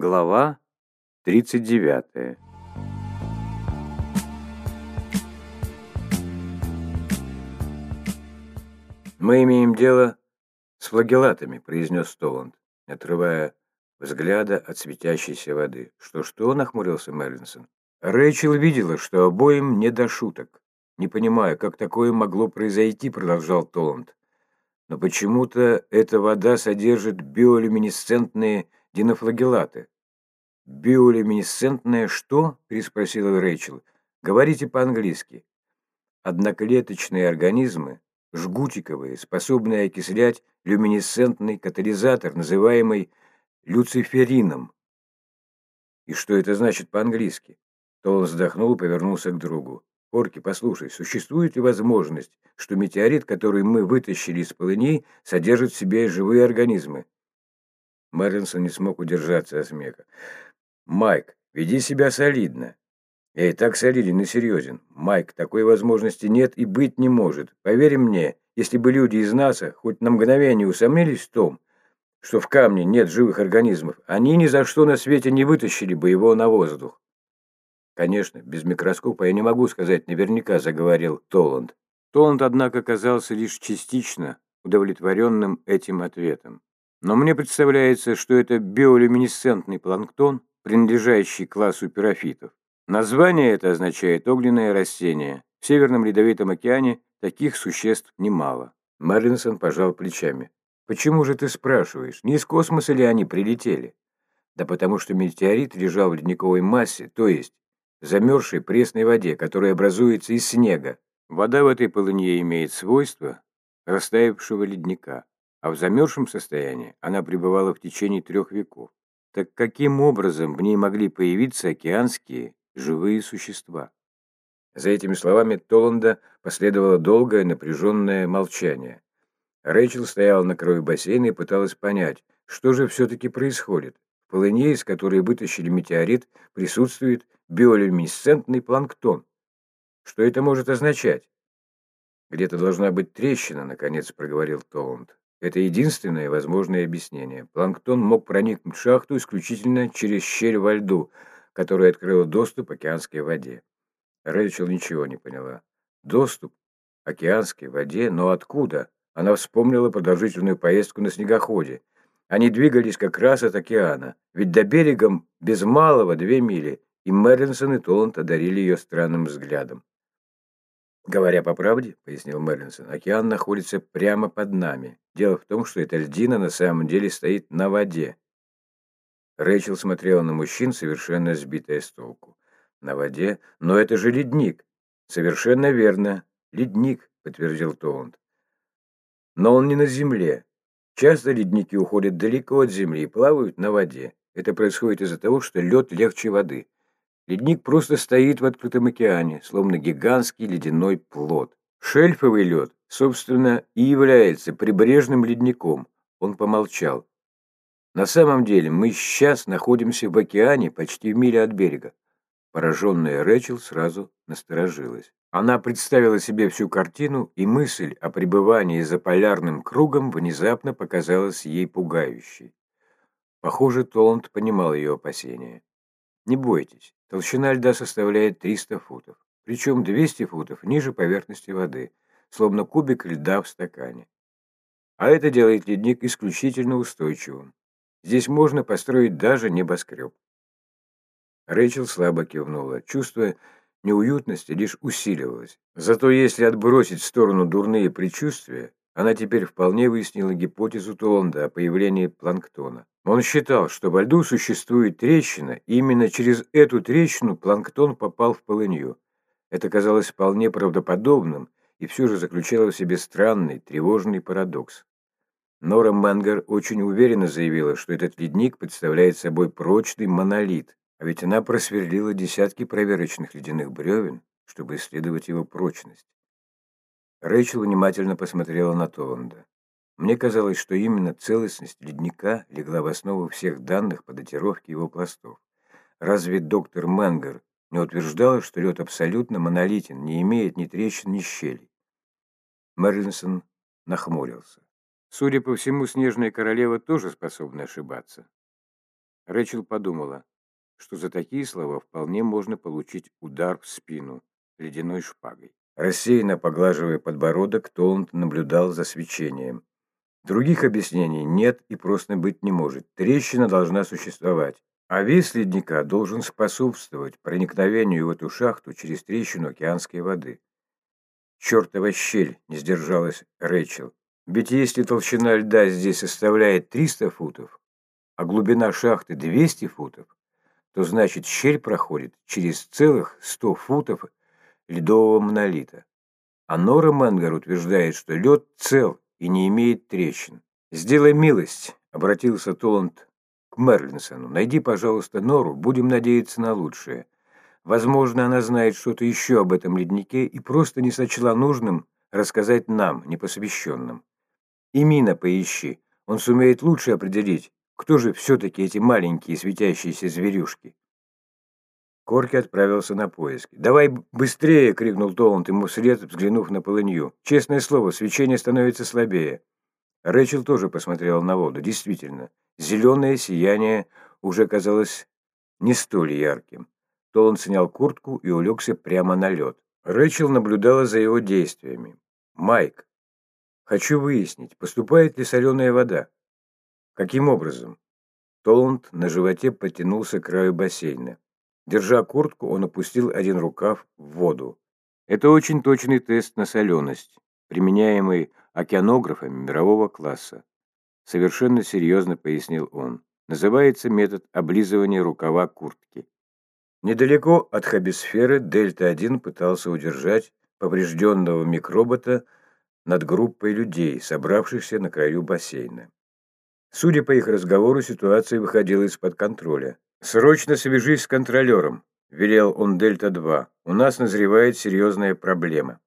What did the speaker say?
Глава 39 «Мы имеем дело с флагеллатами», — произнес Толланд, отрывая взгляда от светящейся воды. «Что-что?» — нахмурился Мерлинсон. Рэйчел видела, что обоим не до шуток. «Не понимаю, как такое могло произойти», — продолжал Толланд. «Но почему-то эта вода содержит биолюминесцентные динофлагеллаты». «Биолюминесцентное что?» — переспросила Рэйчел. «Говорите по-английски». Одноклеточные организмы, жгутиковые, способные окислять люминесцентный катализатор, называемый люциферином. «И что это значит по-английски?» То он вздохнул и повернулся к другу. «Корки, послушай, существует ли возможность, что метеорит, который мы вытащили из полыней, содержит в себе живые организмы?» Мэринсон не смог удержаться от смеха. «Майк, веди себя солидно. Я и так солиден и серьезен. Майк, такой возможности нет и быть не может. Поверь мне, если бы люди из НАСА хоть на мгновение усомнились в том, что в камне нет живых организмов, они ни за что на свете не вытащили бы его на воздух. Конечно, без микроскопа я не могу сказать наверняка, заговорил Толланд. Толланд, однако, казался лишь частично удовлетворенным этим ответом. Но мне представляется, что это биолюминесцентный планктон, принадлежащий классу пирофитов. Название это означает огненное растение. В Северном Ледовитом океане таких существ немало. Марлинсон пожал плечами. «Почему же ты спрашиваешь, не из космоса ли они прилетели?» «Да потому что метеорит лежал в ледниковой массе, то есть замерзшей пресной воде, которая образуется из снега. Вода в этой полынье имеет свойства растаявшего ледника, а в замерзшем состоянии она пребывала в течение трех веков. Так каким образом в ней могли появиться океанские живые существа? За этими словами Толланда последовало долгое напряженное молчание. Рэйчел стояла на краю бассейна и пыталась понять, что же все-таки происходит. В полыне, из которой вытащили метеорит, присутствует биолюминесцентный планктон. Что это может означать? Где-то должна быть трещина, наконец проговорил Толланд. Это единственное возможное объяснение. Планктон мог проникнуть в шахту исключительно через щель во льду, которая открыла доступ океанской воде. Рэйчел ничего не поняла. Доступ к океанской воде, но откуда? Она вспомнила продолжительную поездку на снегоходе. Они двигались как раз от океана, ведь до берега без малого две мили, и Мэринсон и Толланд одарили ее странным взглядом. «Говоря по правде», — пояснил Мэринсон, — «океан находится прямо под нами. Дело в том, что эта льдина на самом деле стоит на воде». Рэйчел смотрела на мужчин, совершенно сбитая с толку. «На воде? Но это же ледник!» «Совершенно верно. Ледник», — подтвердил Толланд. «Но он не на земле. Часто ледники уходят далеко от земли и плавают на воде. Это происходит из-за того, что лед легче воды. Ледник просто стоит в открытом океане, словно гигантский ледяной плод. Шельфовый лед, собственно, и является прибрежным ледником. Он помолчал. На самом деле мы сейчас находимся в океане почти в миле от берега. Пораженная Рэчел сразу насторожилась. Она представила себе всю картину, и мысль о пребывании за полярным кругом внезапно показалась ей пугающей. Похоже, Толланд понимал ее опасения. «Не бойтесь, толщина льда составляет 300 футов, причем 200 футов ниже поверхности воды, словно кубик льда в стакане. А это делает ледник исключительно устойчивым. Здесь можно построить даже небоскреб». Рэйчел слабо кивнула, чувствуя, неуютности лишь усиливалась. Зато если отбросить в сторону дурные предчувствия, она теперь вполне выяснила гипотезу Толланда о появлении планктона. Он считал, что во льду существует трещина, и именно через эту трещину планктон попал в полынью. Это казалось вполне правдоподобным и все же заключало в себе странный, тревожный парадокс. Нора Мангер очень уверенно заявила, что этот ледник представляет собой прочный монолит, а ведь она просверлила десятки проверочных ледяных бревен, чтобы исследовать его прочность. Рэйчел внимательно посмотрела на Толланда. Мне казалось, что именно целостность ледника легла в основу всех данных по датировке его пластов. Разве доктор Мэнгер не утверждала, что лед абсолютно монолитен, не имеет ни трещин, ни щелей? Мерлинсон нахмурился. Судя по всему, Снежная Королева тоже способна ошибаться. Рэчел подумала, что за такие слова вполне можно получить удар в спину ледяной шпагой. Рассеянно поглаживая подбородок, Толланд наблюдал за свечением. Других объяснений нет и просто быть не может. Трещина должна существовать. А вес ледника должен способствовать проникновению в эту шахту через трещину океанской воды. «Чертова щель!» — не сдержалась Рэчел. «Ведь если толщина льда здесь составляет 300 футов, а глубина шахты 200 футов, то значит щель проходит через целых 100 футов ледового монолита. А Нора Менгер утверждает, что лед цел и не имеет трещин. «Сделай милость», — обратился Толланд к Мерлинсону. «Найди, пожалуйста, Нору, будем надеяться на лучшее. Возможно, она знает что-то еще об этом леднике и просто не сочла нужным рассказать нам, непосвященным. И Мина поищи, он сумеет лучше определить, кто же все-таки эти маленькие светящиеся зверюшки. Корки отправился на поиски. «Давай быстрее!» — крикнул Толланд ему вслед, взглянув на полынью. «Честное слово, свечение становится слабее». Рэчел тоже посмотрела на воду. Действительно, зеленое сияние уже казалось не столь ярким. Толланд снял куртку и улегся прямо на лед. Рэчел наблюдала за его действиями. «Майк, хочу выяснить, поступает ли соленая вода?» «Каким образом?» Толланд на животе потянулся к краю бассейна. Держа куртку, он опустил один рукав в воду. Это очень точный тест на соленость, применяемый океанографами мирового класса. Совершенно серьезно пояснил он. Называется метод облизывания рукава куртки. Недалеко от хабисферы Дельта-1 пытался удержать поврежденного микробота над группой людей, собравшихся на краю бассейна. Судя по их разговору, ситуация выходила из-под контроля. «Срочно свяжись с контролером», — велел он Дельта-2. «У нас назревает серьезная проблема».